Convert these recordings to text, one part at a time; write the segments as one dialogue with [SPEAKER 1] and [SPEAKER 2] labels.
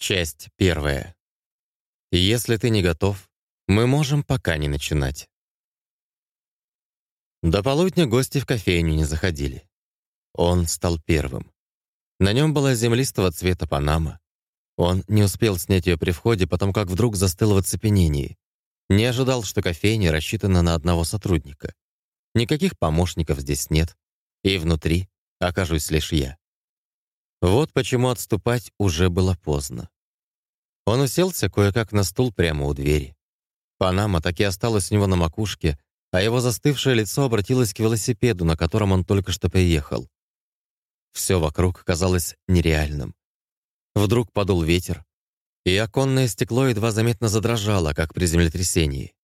[SPEAKER 1] Часть первая. Если ты не готов, мы можем пока не начинать. До полудня гости в кофейню не заходили. Он стал первым. На нем была землистого цвета панама. Он не успел снять ее при входе, потому как вдруг застыл в оцепенении. Не ожидал, что кофейня рассчитана на одного сотрудника. Никаких помощников здесь нет. И внутри окажусь лишь я. Вот почему отступать уже было поздно. Он уселся кое-как на стул прямо у двери. Панама так и осталась у него на макушке, а его застывшее лицо обратилось к велосипеду, на котором он только что приехал. Все вокруг казалось нереальным. Вдруг подул ветер, и оконное стекло едва заметно задрожало, как при землетрясении.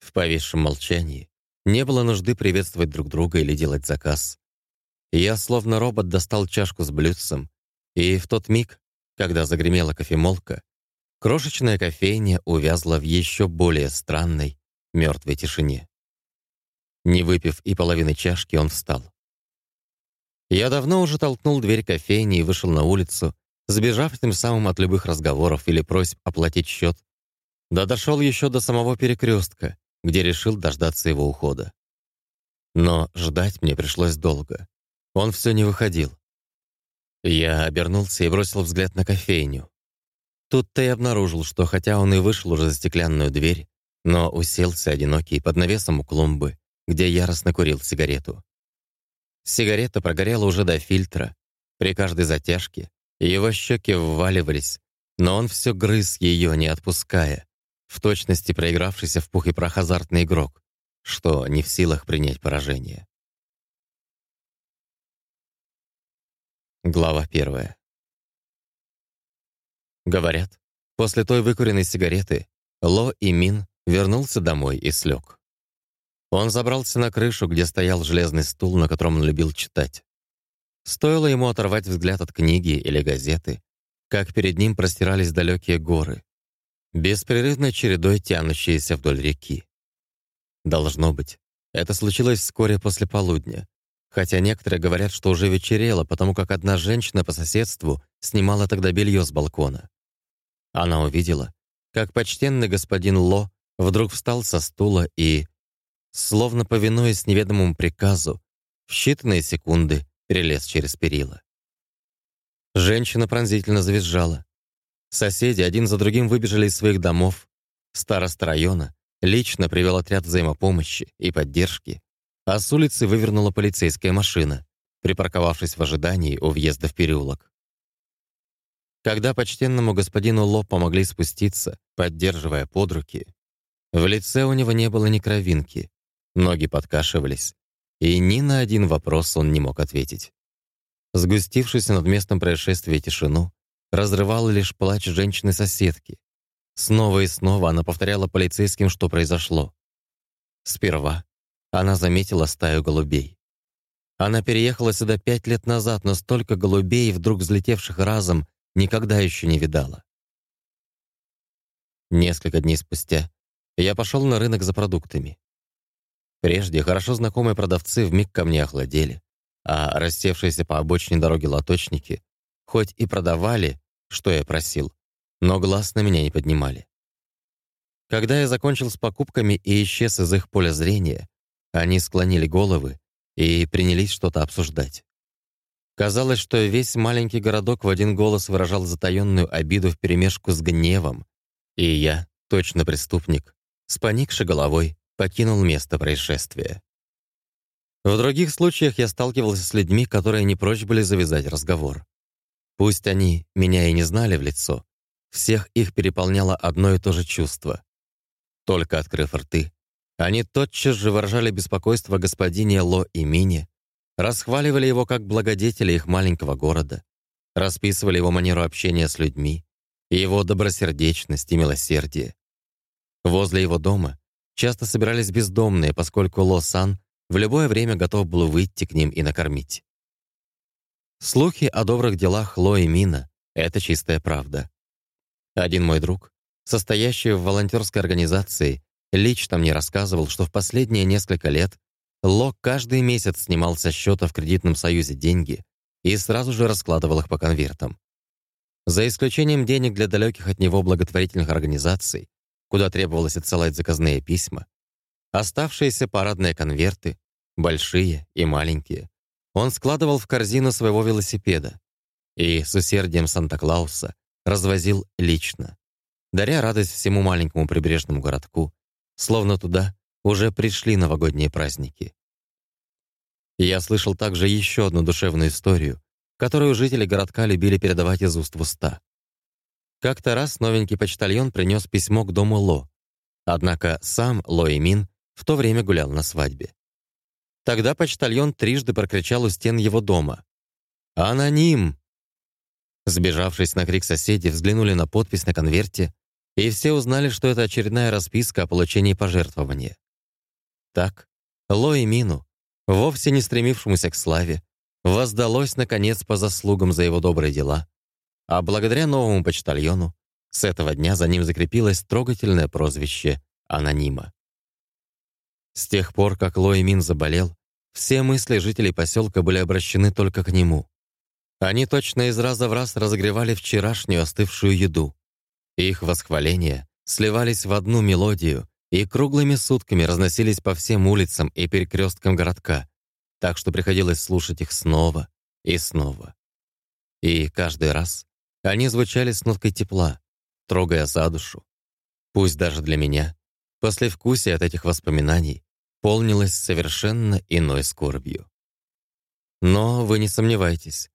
[SPEAKER 1] В повисшем молчании не было нужды приветствовать друг друга или делать заказ. Я, словно робот, достал чашку с блюдцем, и в тот миг, когда загремела кофемолка, крошечная кофейня увязла в еще более странной, мертвой тишине. Не выпив и половины чашки, он встал. Я давно уже толкнул дверь кофейни и вышел на улицу, сбежав тем самым от любых разговоров или просьб оплатить счет. Да дошел еще до самого перекрестка, где решил дождаться его ухода. Но ждать мне пришлось долго. Он все не выходил. Я обернулся и бросил взгляд на кофейню. Тут-то и обнаружил, что хотя он и вышел уже за стеклянную дверь, но уселся одинокий под навесом у клумбы, где яростно курил сигарету. Сигарета прогорела уже до фильтра. При каждой затяжке его щеки вваливались, но он все грыз ее, не отпуская, в точности проигравшийся в пух и прах азартный игрок, что не в силах принять поражение. Глава первая. Говорят, после той выкуренной сигареты Ло и Мин вернулся домой и слег. Он забрался на крышу, где стоял железный стул, на котором он любил читать. Стоило ему оторвать взгляд от книги или газеты, как перед ним простирались далекие горы, беспрерывной чередой тянущиеся вдоль реки. Должно быть, это случилось вскоре после полудня, Хотя некоторые говорят, что уже вечерело, потому как одна женщина по соседству снимала тогда белье с балкона. Она увидела, как почтенный господин Ло вдруг встал со стула и, словно повинуясь неведомому приказу, в считанные секунды перелез через перила. Женщина пронзительно завизжала. Соседи один за другим выбежали из своих домов. Староста района лично привел отряд взаимопомощи и поддержки, а с улицы вывернула полицейская машина, припарковавшись в ожидании у въезда в переулок. Когда почтенному господину Ло помогли спуститься, поддерживая под руки, в лице у него не было ни кровинки, ноги подкашивались, и ни на один вопрос он не мог ответить. Сгустившись над местом происшествия тишину, разрывал лишь плач женщины-соседки. Снова и снова она повторяла полицейским, что произошло. Сперва она заметила стаю голубей. Она переехала сюда пять лет назад, но столько голубей, вдруг взлетевших разом, никогда еще не видала. Несколько дней спустя я пошел на рынок за продуктами. Прежде хорошо знакомые продавцы вмиг ко мне охладели, а рассевшиеся по обочине дороги лоточники хоть и продавали, что я просил, но глаз на меня не поднимали. Когда я закончил с покупками и исчез из их поля зрения, они склонили головы и принялись что-то обсуждать. Казалось, что весь маленький городок в один голос выражал затаённую обиду вперемешку с гневом, и я, точно преступник, с поникшей головой покинул место происшествия. В других случаях я сталкивался с людьми, которые не прочь были завязать разговор. Пусть они меня и не знали в лицо, всех их переполняло одно и то же чувство. Только открыв рты, они тотчас же выражали беспокойство господине Ло и Мине, расхваливали его как благодетеля их маленького города, расписывали его манеру общения с людьми, его добросердечность и милосердие. Возле его дома часто собирались бездомные, поскольку Ло-сан в любое время готов был выйти к ним и накормить. Слухи о добрых делах Ло и Мина — это чистая правда. Один мой друг, состоящий в волонтерской организации, Лично мне рассказывал, что в последние несколько лет Лок каждый месяц снимал со счета в кредитном союзе деньги и сразу же раскладывал их по конвертам. За исключением денег для далеких от него благотворительных организаций, куда требовалось отсылать заказные письма, оставшиеся парадные конверты, большие и маленькие, он складывал в корзину своего велосипеда и с усердием Санта-Клауса развозил лично, даря радость всему маленькому прибрежному городку, словно туда уже пришли новогодние праздники. Я слышал также еще одну душевную историю, которую жители городка любили передавать из уст в уста. Как-то раз новенький почтальон принес письмо к дому Ло, однако сам Ло Имин в то время гулял на свадьбе. Тогда почтальон трижды прокричал у стен его дома. «Аноним!» Сбежавшись на крик соседи, взглянули на подпись на конверте, и все узнали, что это очередная расписка о получении пожертвования. Так, Ло и Мину, вовсе не стремившемуся к славе, воздалось, наконец, по заслугам за его добрые дела, а благодаря новому почтальону с этого дня за ним закрепилось трогательное прозвище «Анонима». С тех пор, как Лой Мин заболел, все мысли жителей поселка были обращены только к нему. Они точно из раза в раз разогревали вчерашнюю остывшую еду. Их восхваления сливались в одну мелодию и круглыми сутками разносились по всем улицам и перекресткам городка, так что приходилось слушать их снова и снова. И каждый раз они звучали с ноткой тепла, трогая за душу. Пусть даже для меня, послевкусие от этих воспоминаний полнилось совершенно иной скорбью. Но вы не сомневайтесь,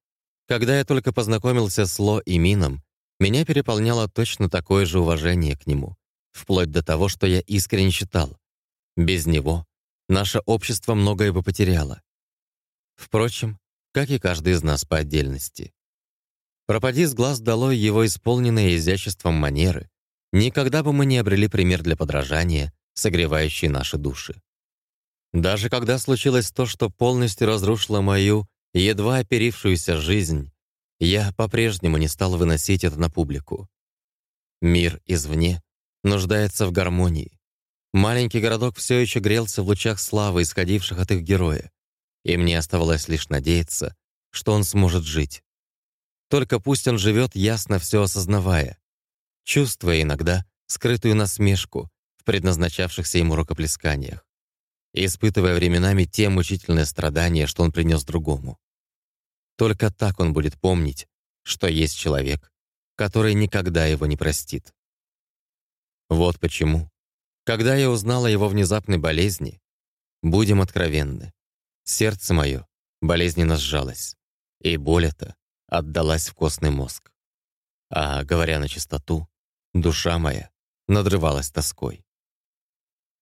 [SPEAKER 1] когда я только познакомился с Ло и Мином, меня переполняло точно такое же уважение к нему, вплоть до того, что я искренне считал. Без него наше общество многое бы потеряло. Впрочем, как и каждый из нас по отдельности. Пропади с глаз долой его исполненные изяществом манеры, никогда бы мы не обрели пример для подражания, согревающий наши души. Даже когда случилось то, что полностью разрушило мою, едва оперившуюся жизнь, я по-прежнему не стал выносить это на публику. Мир извне нуждается в гармонии. Маленький городок все еще грелся в лучах славы, исходивших от их героя, и мне оставалось лишь надеяться, что он сможет жить. Только пусть он живет, ясно все осознавая, чувствуя иногда скрытую насмешку в предназначавшихся ему рукоплесканиях, испытывая временами те мучительные страдания, что он принес другому. Только так он будет помнить, что есть человек, который никогда его не простит. Вот почему, когда я узнала о его внезапной болезни, будем откровенны, сердце мое болезненно сжалось, и боль эта отдалась в костный мозг. А, говоря на чистоту, душа моя надрывалась тоской.